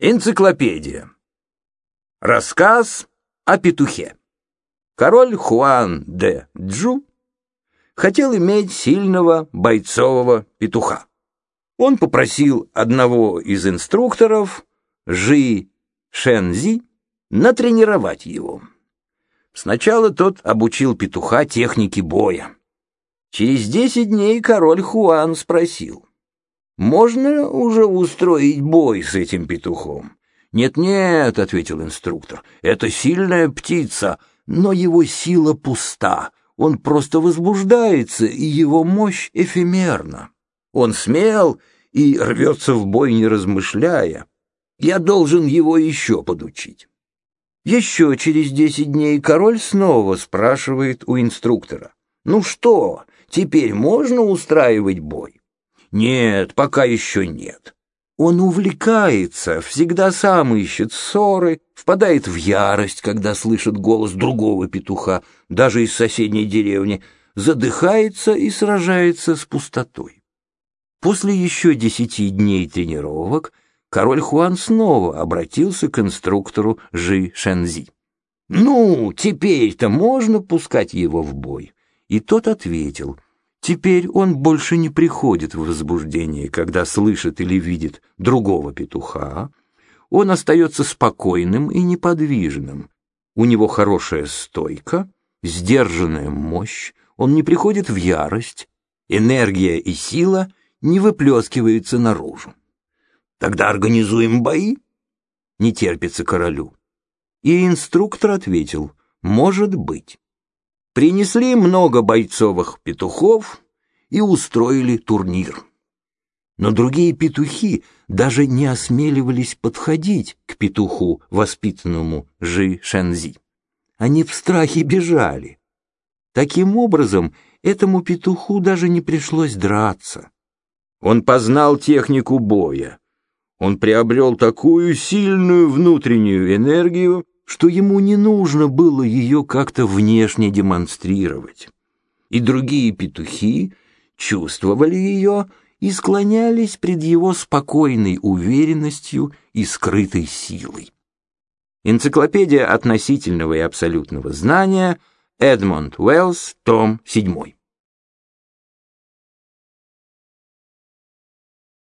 Энциклопедия. Рассказ о петухе. Король Хуан де Джу хотел иметь сильного бойцового петуха. Он попросил одного из инструкторов, Жи Шензи, натренировать его. Сначала тот обучил петуха технике боя. Через десять дней король Хуан спросил, можно уже устроить бой с этим петухом? Нет-нет, ответил инструктор. Это сильная птица, но его сила пуста. Он просто возбуждается, и его мощь эфемерна. Он смел и рвется в бой, не размышляя. Я должен его еще подучить. Еще через десять дней король снова спрашивает у инструктора. «Ну что, теперь можно устраивать бой?» Нет, пока еще нет. Он увлекается, всегда сам ищет ссоры, впадает в ярость, когда слышит голос другого петуха, даже из соседней деревни, задыхается и сражается с пустотой. После еще десяти дней тренировок король Хуан снова обратился к инструктору Жи Шензи. «Ну, теперь-то можно пускать его в бой?» И тот ответил — Теперь он больше не приходит в возбуждение, когда слышит или видит другого петуха. Он остается спокойным и неподвижным. У него хорошая стойка, сдержанная мощь, он не приходит в ярость, энергия и сила не выплескиваются наружу. Тогда организуем бои? Не терпится королю. И инструктор ответил, может быть. Принесли много бойцовых петухов и устроили турнир. Но другие петухи даже не осмеливались подходить к петуху, воспитанному Жи Шензи. Они в страхе бежали. Таким образом, этому петуху даже не пришлось драться. Он познал технику боя. Он приобрел такую сильную внутреннюю энергию, что ему не нужно было ее как-то внешне демонстрировать. И другие петухи чувствовали ее и склонялись пред его спокойной уверенностью и скрытой силой. Энциклопедия относительного и абсолютного знания, Эдмонд Уэллс, том 7.